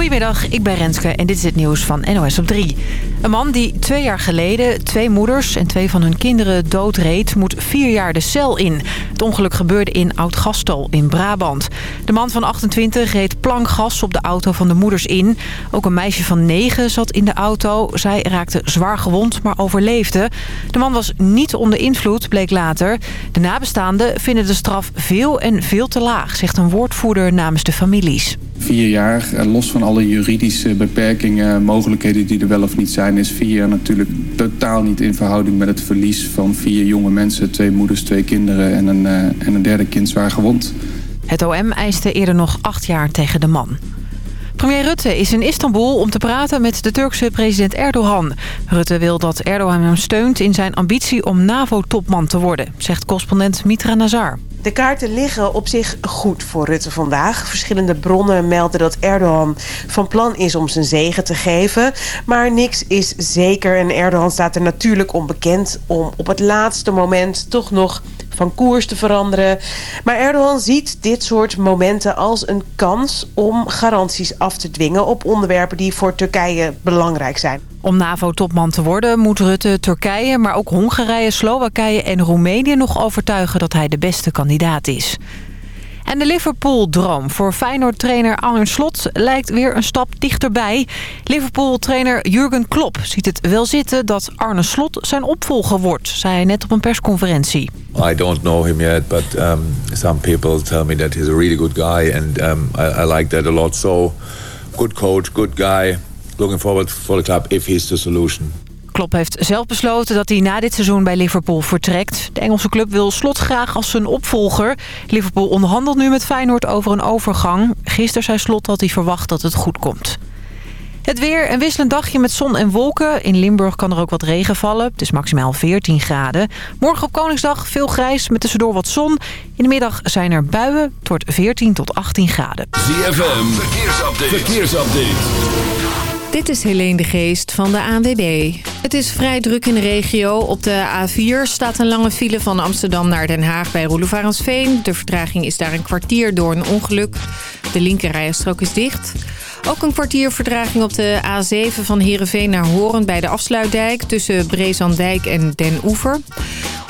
Goedemiddag, ik ben Renske en dit is het nieuws van NOS op 3. Een man die twee jaar geleden twee moeders en twee van hun kinderen doodreed... moet vier jaar de cel in. Het ongeluk gebeurde in Oud-Gastel in Brabant. De man van 28 reed plankgas op de auto van de moeders in. Ook een meisje van 9 zat in de auto. Zij raakte zwaar gewond, maar overleefde. De man was niet onder invloed, bleek later. De nabestaanden vinden de straf veel en veel te laag... zegt een woordvoerder namens de families. Vier jaar, eh, los van alle juridische beperkingen, mogelijkheden die er wel of niet zijn... is vier jaar natuurlijk totaal niet in verhouding met het verlies van vier jonge mensen. Twee moeders, twee kinderen en een, eh, en een derde kind zwaar gewond. Het OM eiste eerder nog acht jaar tegen de man. Premier Rutte is in Istanbul om te praten met de Turkse president Erdogan. Rutte wil dat Erdogan hem steunt in zijn ambitie om NAVO-topman te worden, zegt correspondent Mitra Nazar. De kaarten liggen op zich goed voor Rutte vandaag. Verschillende bronnen melden dat Erdogan van plan is om zijn zegen te geven. Maar niks is zeker en Erdogan staat er natuurlijk onbekend... om op het laatste moment toch nog van koers te veranderen. Maar Erdogan ziet dit soort momenten als een kans om garanties af te dwingen... op onderwerpen die voor Turkije belangrijk zijn. Om NAVO-topman te worden moet Rutte Turkije, maar ook Hongarije, Slowakije en Roemenië nog overtuigen dat hij de beste kandidaat is. En de Liverpool-droom voor Feyenoord-trainer Arne Slot lijkt weer een stap dichterbij. Liverpool-trainer Jurgen Klopp ziet het wel zitten dat Arne Slot zijn opvolger wordt, zei hij net op een persconferentie. I don't know him yet, but um, some people tell me that he's a really good guy and um, I, I like that a lot. So, good coach, good guy. Looking forward for the club if he's the solution. Klopp heeft zelf besloten dat hij na dit seizoen bij Liverpool vertrekt. De Engelse club wil Slot graag als zijn opvolger. Liverpool onderhandelt nu met Feyenoord over een overgang. Gisteren zei Slot dat hij verwacht dat het goed komt. Het weer, een wisselend dagje met zon en wolken. In Limburg kan er ook wat regen vallen. Het is maximaal 14 graden. Morgen op Koningsdag veel grijs met tussendoor wat zon. In de middag zijn er buien. Wordt 14 tot 18 graden. ZFM, verkeersupdate. verkeersupdate. Dit is Helene de Geest van de ANWB. Het is vrij druk in de regio. Op de A4 staat een lange file van Amsterdam naar Den Haag bij Roelevarensveen. De vertraging is daar een kwartier door een ongeluk. De linkerrijstrook is dicht. Ook een kwartier vertraging op de A7 van Heerenveen naar Horen bij de afsluitdijk... tussen Brezandijk en Den Oever.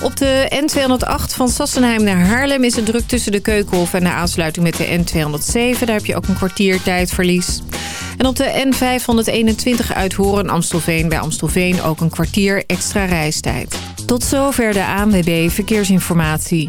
Op de N208 van Sassenheim naar Haarlem is het druk tussen de Keukenhof en de aansluiting met de N207. Daar heb je ook een kwartier tijdverlies. En op de N521 uit Horen Amstelveen bij Amstelveen ook een kwartier extra reistijd. Tot zover de ANWB Verkeersinformatie.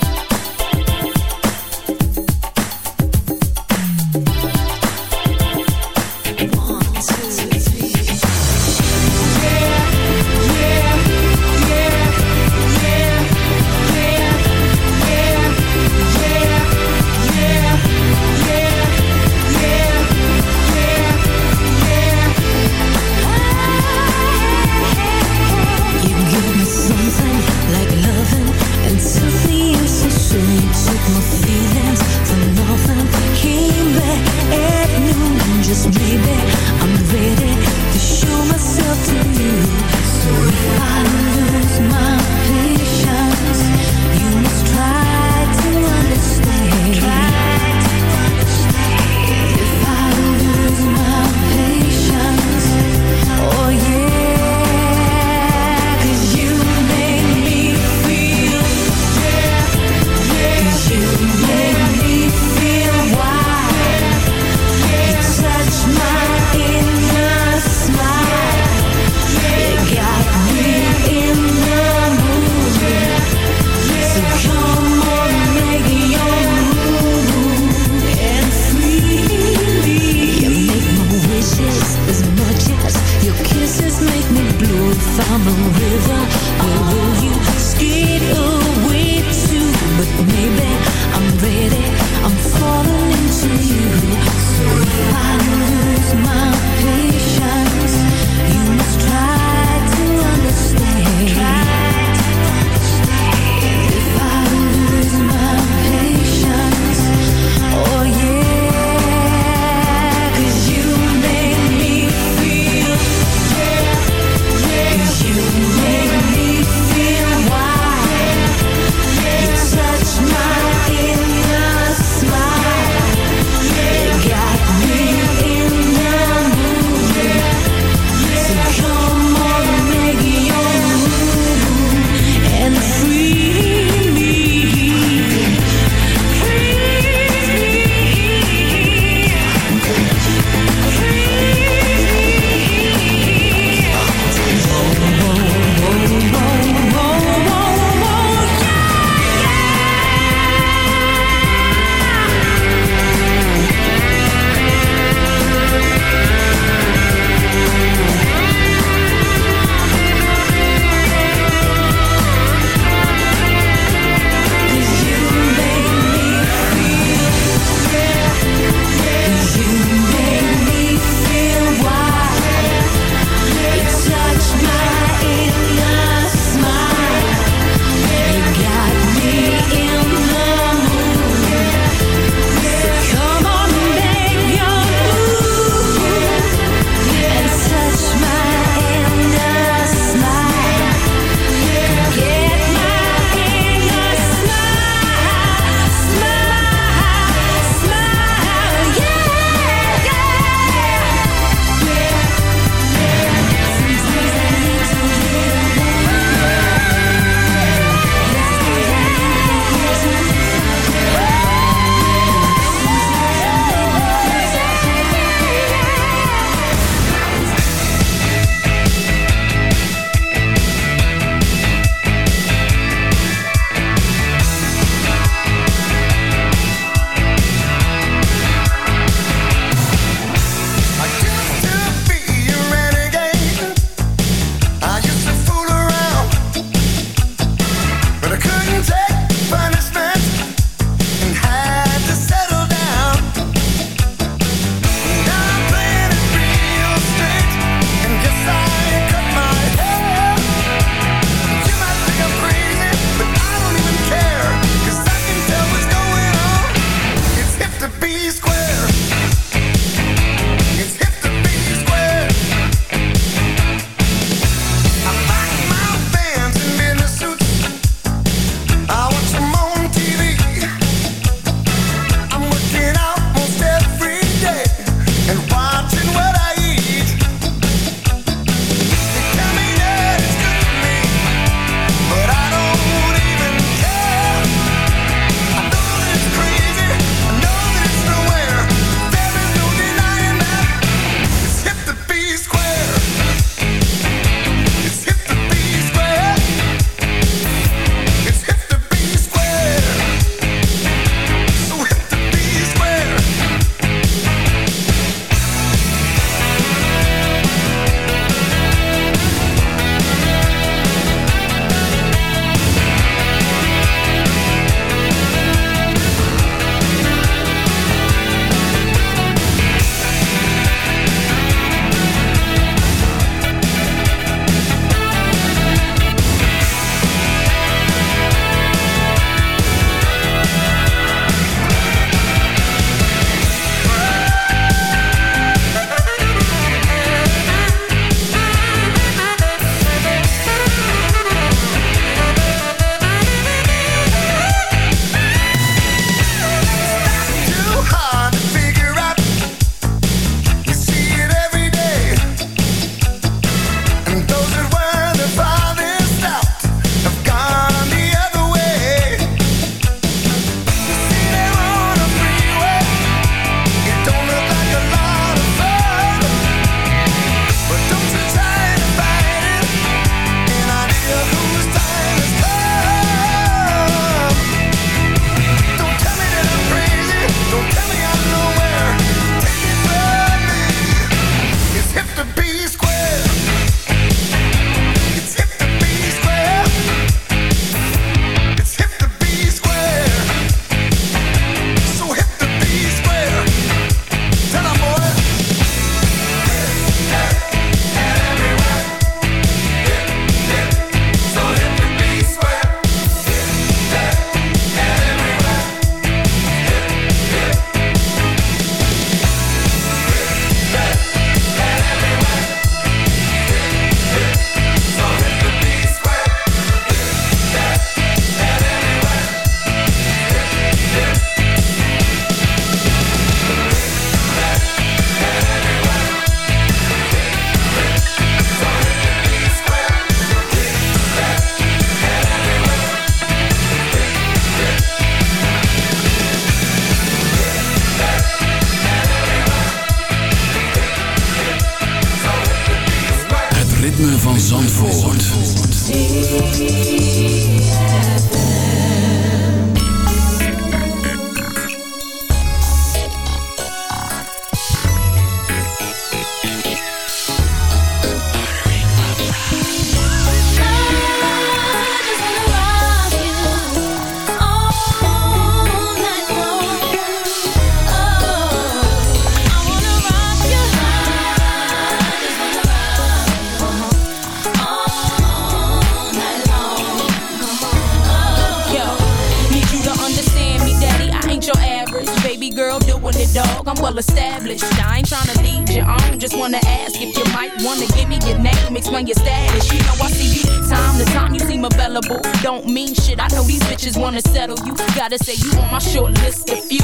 Don't mean shit, I know these bitches wanna settle you. Gotta say you on my short list of few.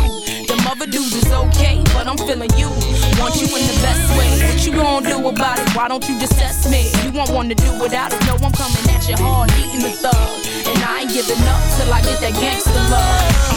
Them other dudes is okay, but I'm feeling you. Want you in the best way. What you gonna do about it? Why don't you just test me? You won't wanna do without it. No, I'm coming at you hard, eating the thug. And I ain't giving up till I get that gangster love.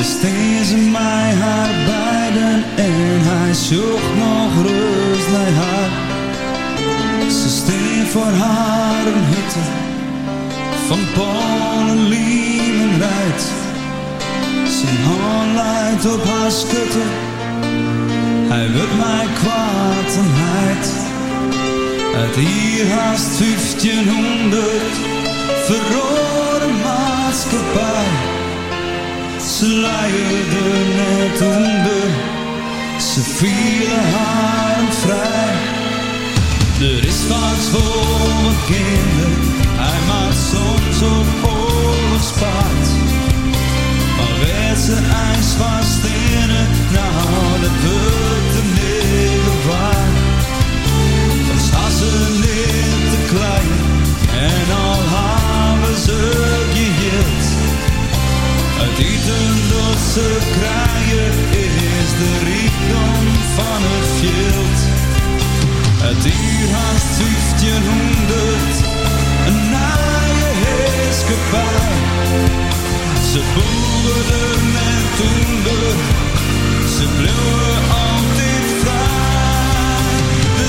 Besteed ze mij haar beiden en hij zocht nog rust naar haar. Ze steen voor haar een hitte van Polen, Liemen rijdt. Zijn hand leidt op haar schutte, hij wil mij kwaad en heid. Uit hier haast 1500 verrode maatschappij. Ze luierde net onder, Ze vielen haren vrij. Er is wat voor mijn kinderen. Hij maakt soms op oorlogspaard. Maar werd ze ijs vast in het, nou dat wordt de negen waar. Dan staan ze niet te klein en al hebben ze. Eten dat ze krijgen is de rijkdom van het veld. Het uur haast 1500, een naaie heerskepaar. Ze boerden en toender, ze bleven altijd vrij. De